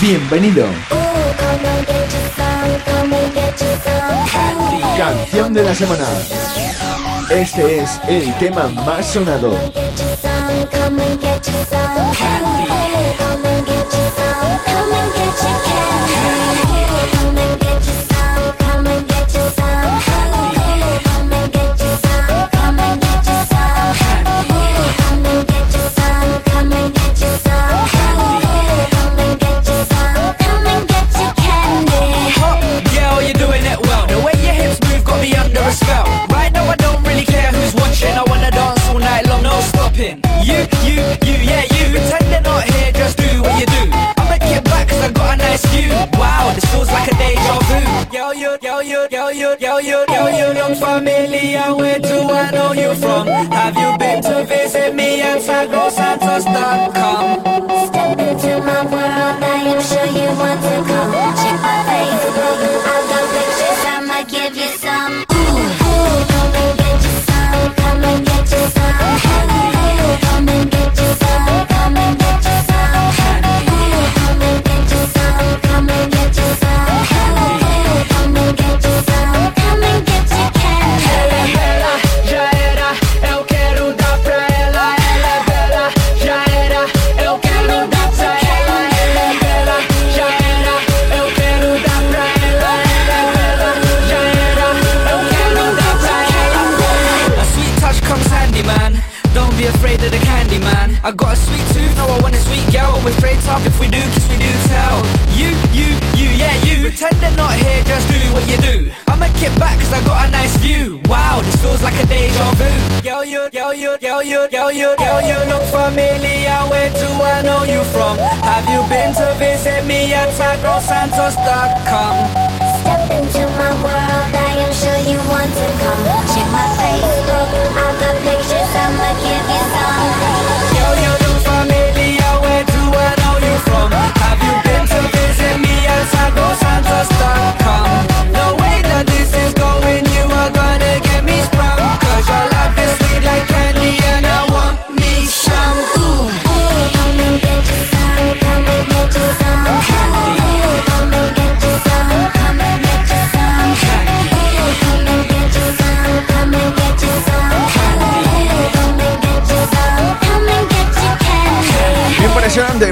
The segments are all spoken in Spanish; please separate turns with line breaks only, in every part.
Bienvenido. Canción de la semana. Este es el tema más sonado.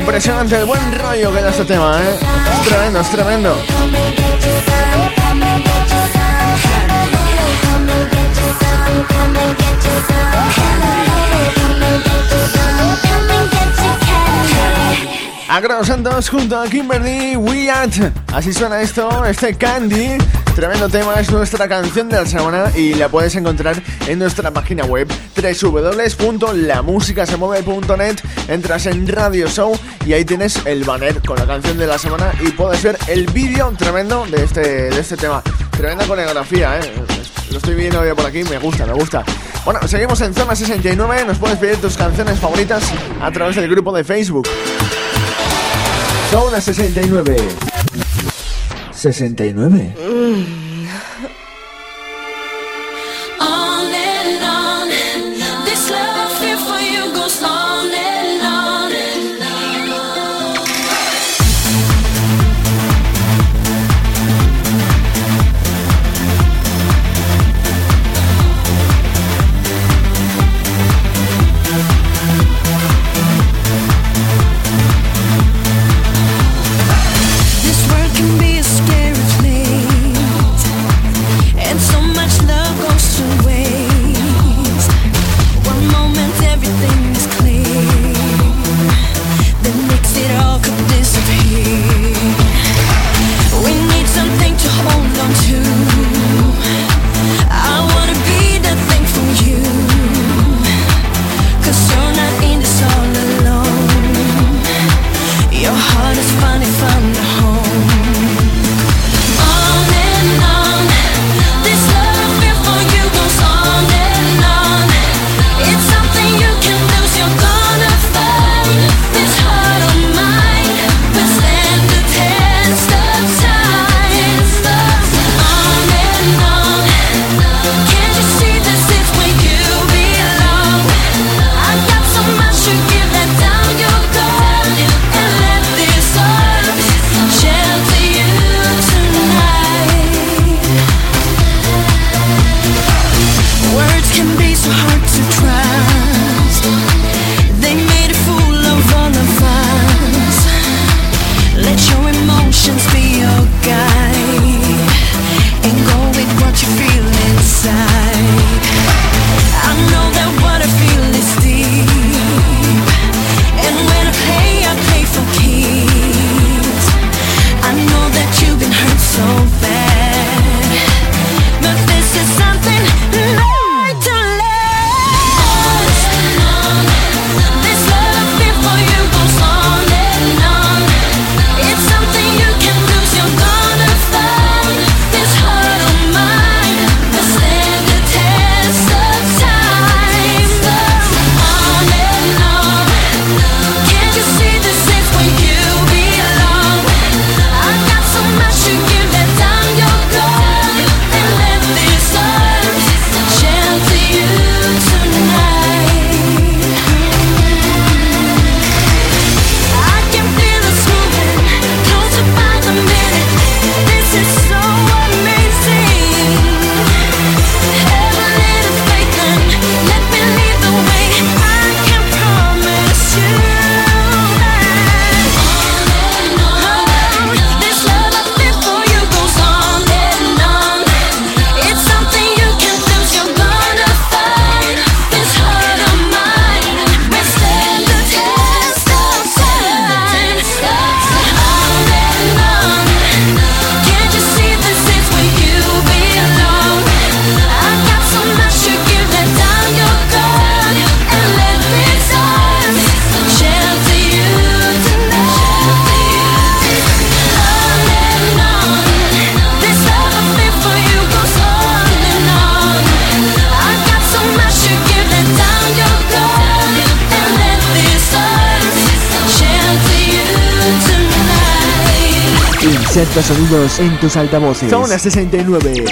Impresionante el buen rollo que da este tema, ¿eh? Es tremendo, es tremendo. Agro Santos junto a Kimberly Wyatt. Así suena esto, este Candy. Tremendo tema es nuestra canción de la semana y la puedes encontrar en nuestra página web www.lamusicasemueve.net Entras en Radio Show y ahí tienes el banner con la canción de la semana y puedes ver el vídeo tremendo de este, de este tema. Tremenda coreografía, ¿eh? Lo estoy viendo yo por aquí, me gusta, me gusta. Bueno, seguimos en Zona 69, nos puedes pedir tus canciones favoritas a través del grupo de Facebook. Zona 69. 69.
60 sonidos en tus altavoces.
Zona 69.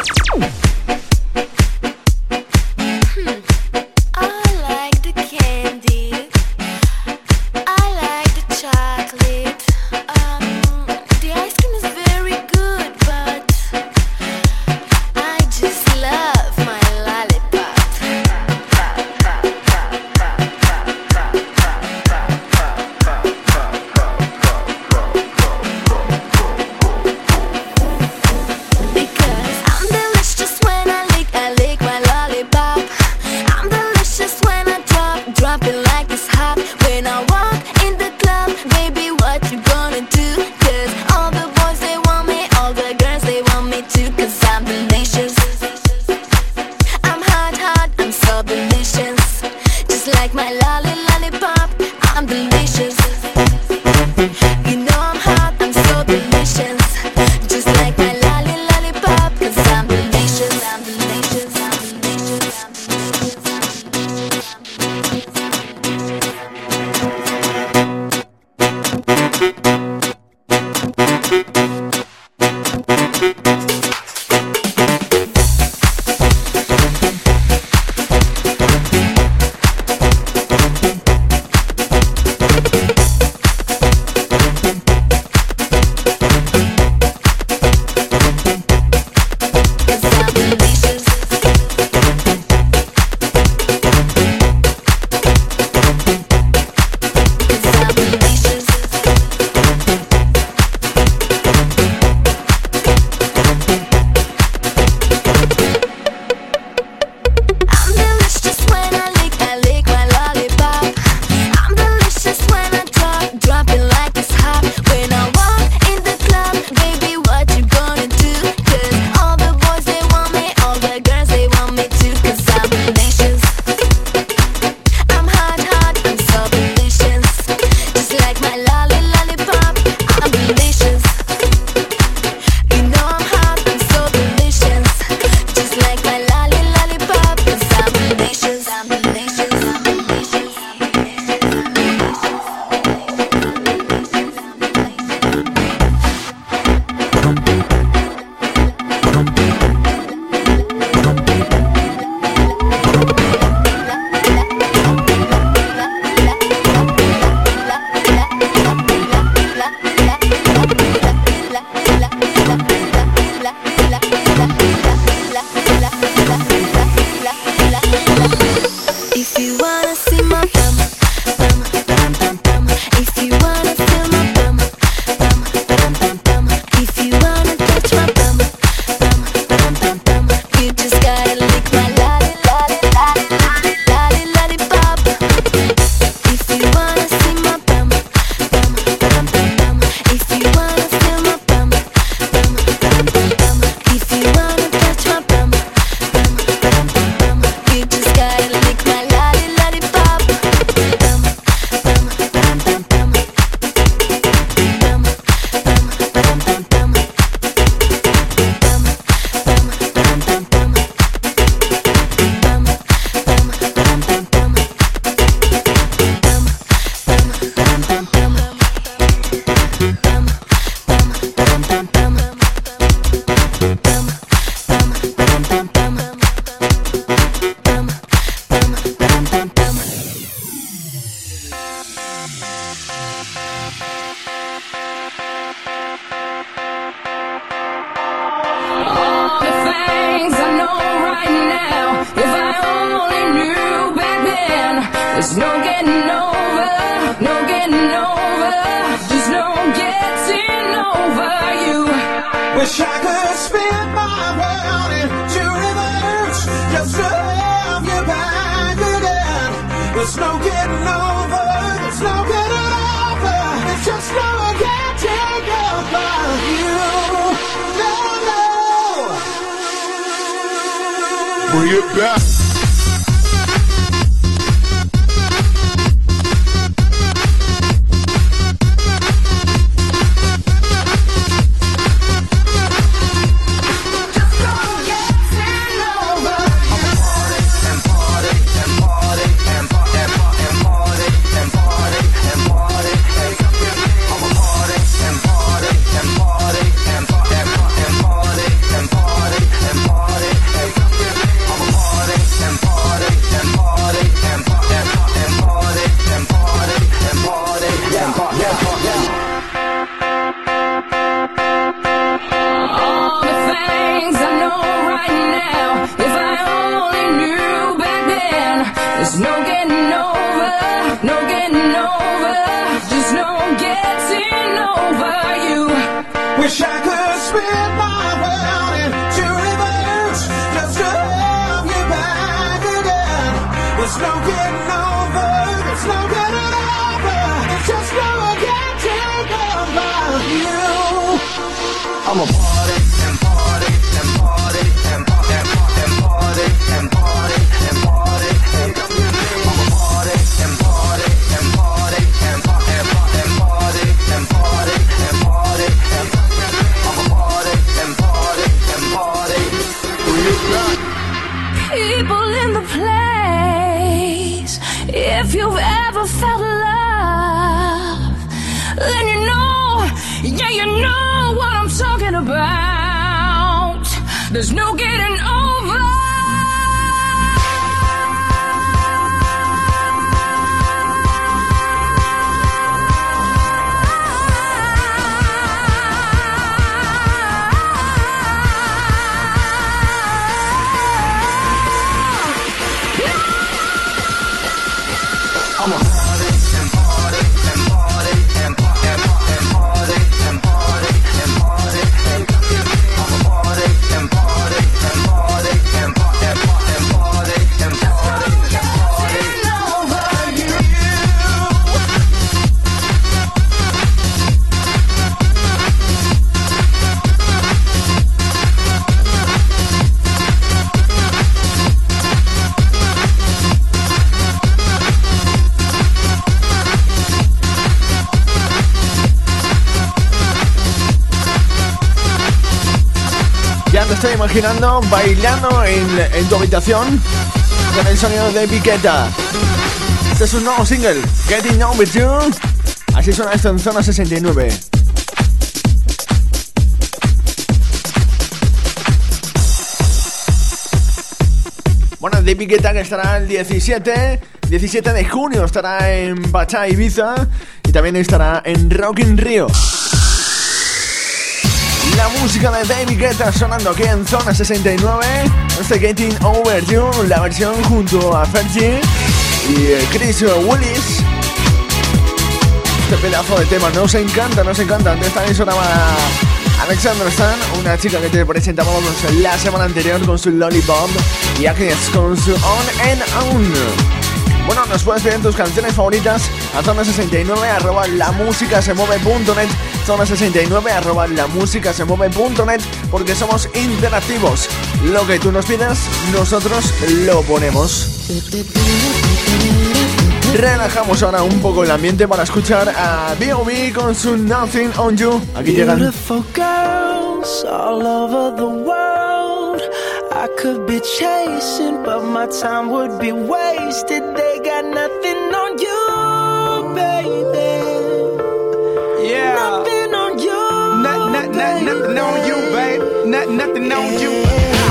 You know what I'm
talking about. There's no getting over.
Imaginando bailando en, en tu habitación con el sonido de Piqueta. Este es un nuevo single, Getting Over You. Así suena esto en zona 69. Bueno, de Piqueta que estará el 17, 17 de junio estará en Bacha Ibiza y también estará en Rock in Rio. La música de David Guetta sonando aquí en Zona 69. Este Getting Over You, la versión junto a Fergie y eh, Chris Willis. Este pedazo de tema nos encanta, nos encanta. Antes también sonaba Alexander Stan, una chica que te presentábamos la semana anterior con su Lollipop y Agnes con su On and On. Bueno, nos puedes pedir tus canciones favoritas a zona 69 arroba la música se mueve.net zona 69 arroba la música se mueve.net porque somos interactivos. Lo que tú nos pidas, nosotros lo ponemos. Relajamos ahora un poco el ambiente para escuchar a B.O.B. con su Nothing on You. Aquí llegan.
Girls all over the world.
Not, not, not, nothing on you, babe. Not, nothing on you.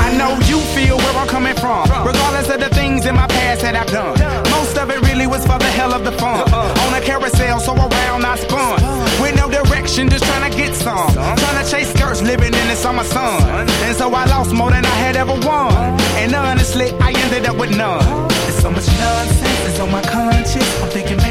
I know you feel where I'm coming from. Regardless of the things in my past that I've done. Most of it really was for the hell of the fun. On a carousel, so around I spun. With no direction, just trying to get some. Trying to chase skirts, living in the summer sun. And so I lost more than I had ever won. And honestly, I ended up with none. There's so much nonsense that's on my conscience. I'm thinking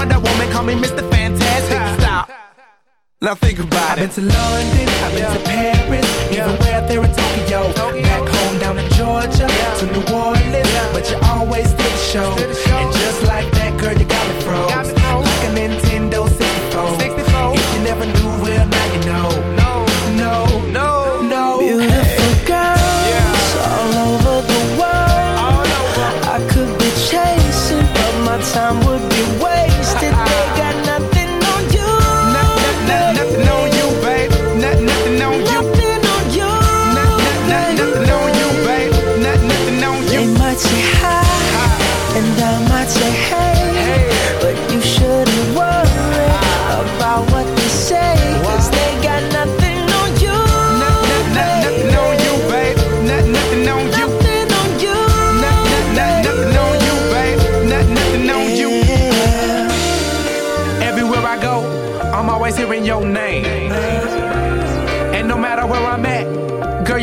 Wonder Woman, call me Mr. Fantastic. Stop. Now think about it. I've been to London, I've been to Paris, even where there in Tokyo. Back home down in Georgia, to New Orleans, but you always did the show. And just like that, girl, you got me froze.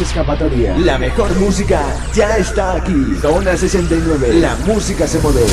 Escapatoria. La mejor música ya está aquí. Zona 69. La música se mueve.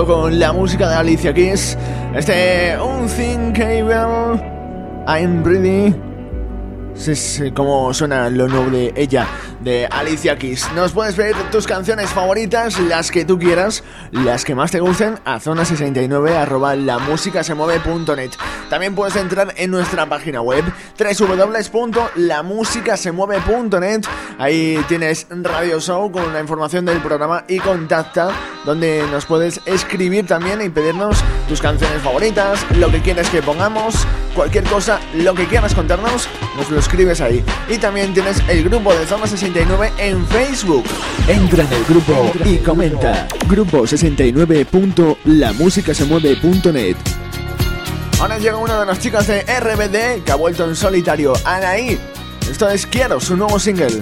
Con la música de Alicia Keys. Este Unthinkable, I'm Ready. Es como suena lo nuevo de ella, de Alicia Keys. Nos puedes pedir tus canciones favoritas, las que tú quieras, las que más te gusten, a zona69 arroba lamusicasemueve.net. También puedes entrar en nuestra página web www.lamusicasemueve.net. Ahí tienes Radio Show con la información del programa y contacta, donde nos puedes escribir también y pedirnos tus canciones favoritas, lo que quieres que pongamos, cualquier cosa, lo que quieras contarnos, nos lo escribes ahí. Y también tienes el grupo de Zona 69 en Facebook.
Entra en el grupo y comenta. Grupo 69.lamusicasemueve.net
Ahora llega una de las chicas de RBD que ha vuelto en solitario, Anaí. Esto es Quiero, su nuevo single.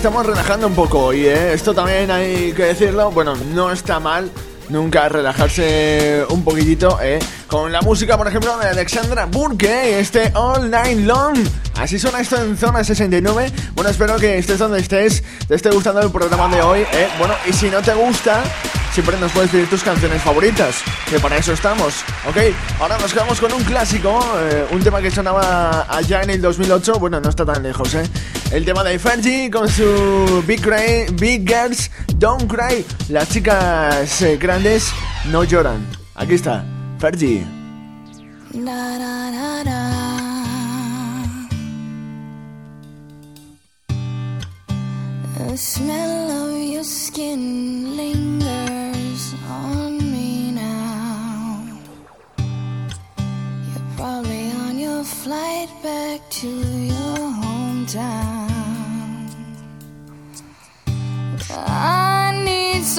Estamos relajando un poco hoy, ¿eh? Esto también hay que decirlo. Bueno, no está mal nunca relajarse un poquitito, ¿eh? Con la música, por ejemplo, de Alexandra Burke, este All Night Long. Así suena esto en Zona 69. Bueno, espero que estés donde estés, te esté gustando el programa de hoy, ¿eh? Bueno, y si no te gusta, siempre nos puedes pedir tus canciones favoritas, que para eso estamos, ¿ok? Ahora nos quedamos con un clásico, eh, un tema que sonaba allá en el 2008, bueno, no está tan lejos, ¿eh? El tema de Fergie con su Big, Cry, Big Girls Don't Cry. Las chicas eh, grandes no lloran. Aquí está, Fergie.
Da, da, da. The smell of your skin lingers on me now. You're probably on your flight back to your hometown.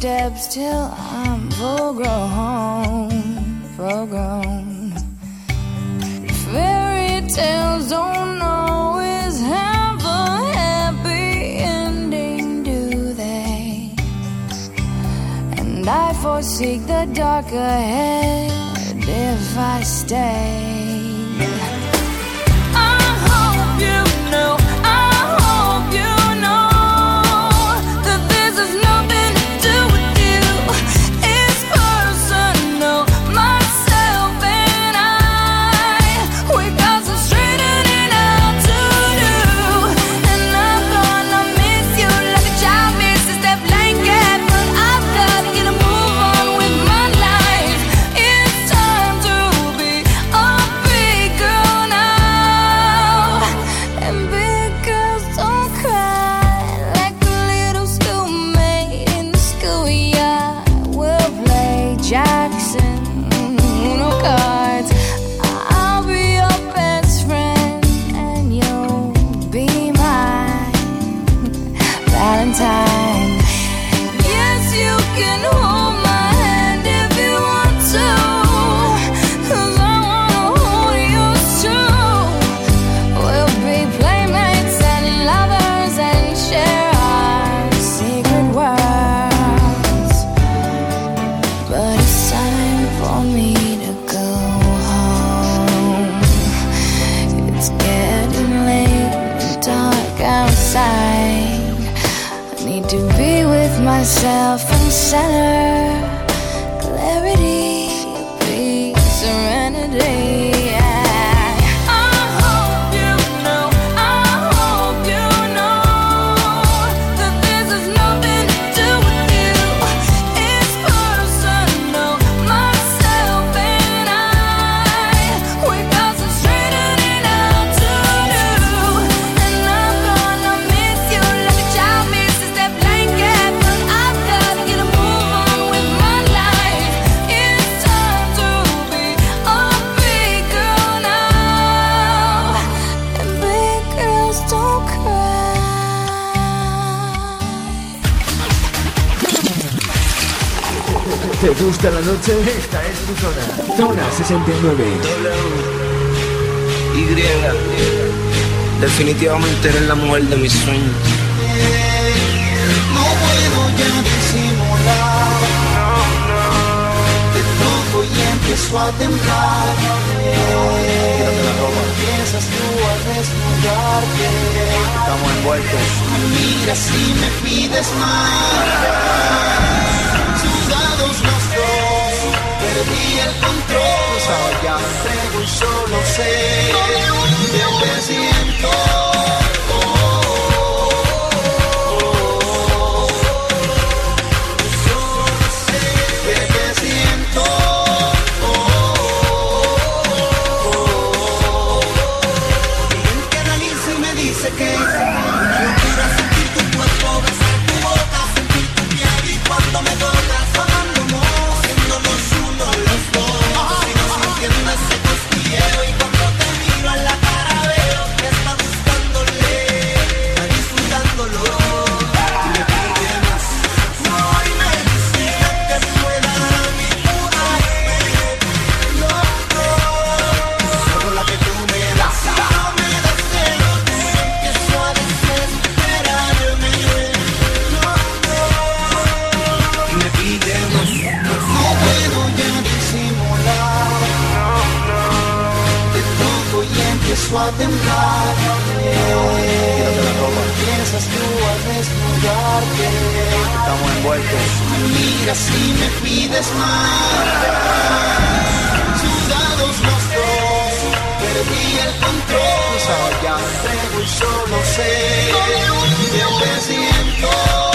Steps till I'm full grown, full grown. Fairy tales don't always have a happy ending, do they? And I forsake the dark ahead if I stay. I hope you know,
69. W.
Y. Definitivamente eres la mujer de mis sueños.
No puedo ya disimular. No, no. Te toco y empiezo a temblar. Empiezas tú a desnudarte.
Estamos envueltos.
Mira si me pides más. Sudados los dos. Perdí el control. Ya me entrego y solo que te siento.
Estamos envueltos.
Me miras y me pides más. Sudados los dos, perdí el control. Ya entrego y solo sé que te siento.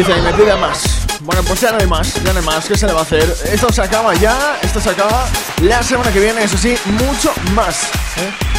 Dice, y me más.
Bueno, pues ya no hay más, ya no hay más. ¿Qué se le va a hacer? Esto se acaba ya, esto se acaba la semana que viene, eso sí, mucho más. ¿eh?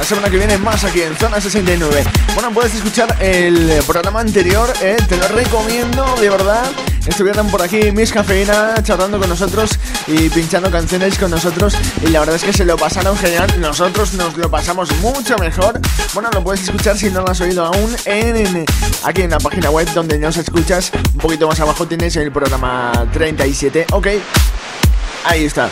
La semana que viene más aquí en Zona 69. Bueno, puedes escuchar el programa anterior, ¿eh? te lo recomiendo, de verdad. Estuvieron por aquí Miss Cafeína charlando con nosotros y pinchando canciones con nosotros. Y la verdad es que se lo pasaron genial. Nosotros nos lo pasamos mucho mejor. Bueno, lo puedes escuchar si no lo has oído aún en, en- aquí en la página web donde nos escuchas. Un poquito más abajo tienes el programa 37. Ok, ahí está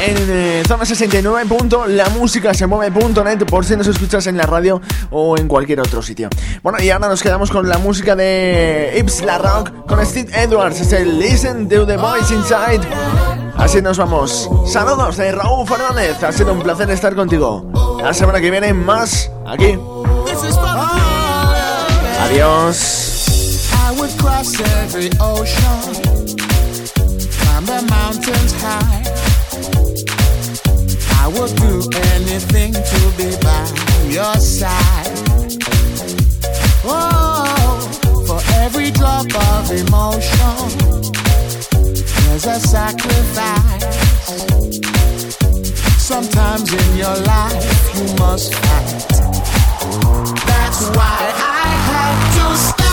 en eh, zona 69. La música se mueve.net por si nos escuchas en la radio o en cualquier otro sitio. Bueno, y ahora nos quedamos con la música de Ips La Rock con Steve Edwards. Es el Listen to the Voice Inside. Así nos vamos. Saludos de Raúl Fernández. Ha sido un placer estar contigo. La semana que viene más aquí. Adiós.
The mountains high. I would do anything to be by your side. Oh, for every drop of emotion, there's a sacrifice. Sometimes in your life you must fight. That's why I had to stop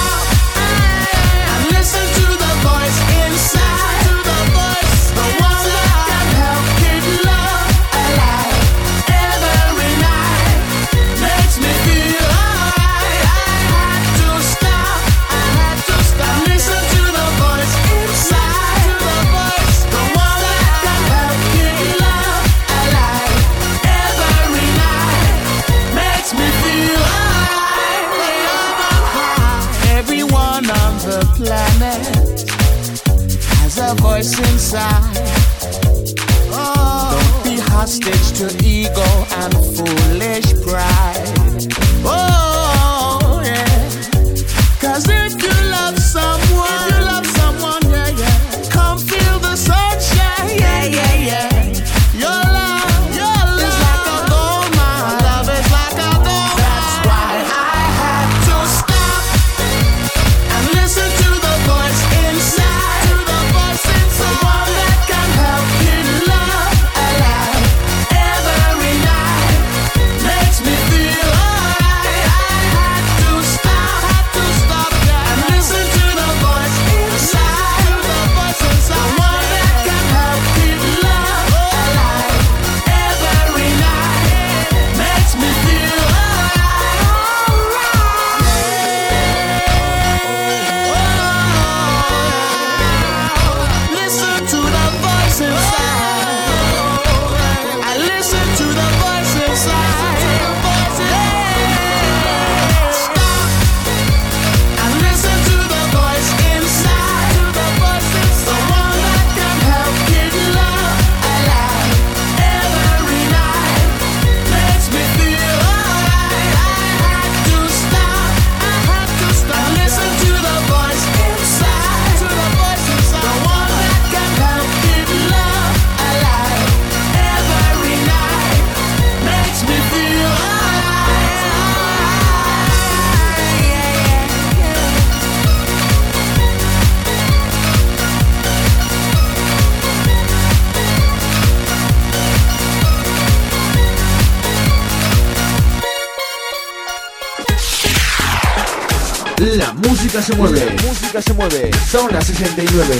se mueve.
La música se mueve.
Zona 69.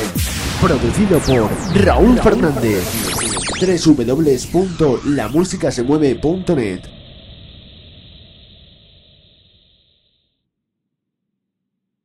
Producido por Raúl Fernández. www.lamusicasemueve.net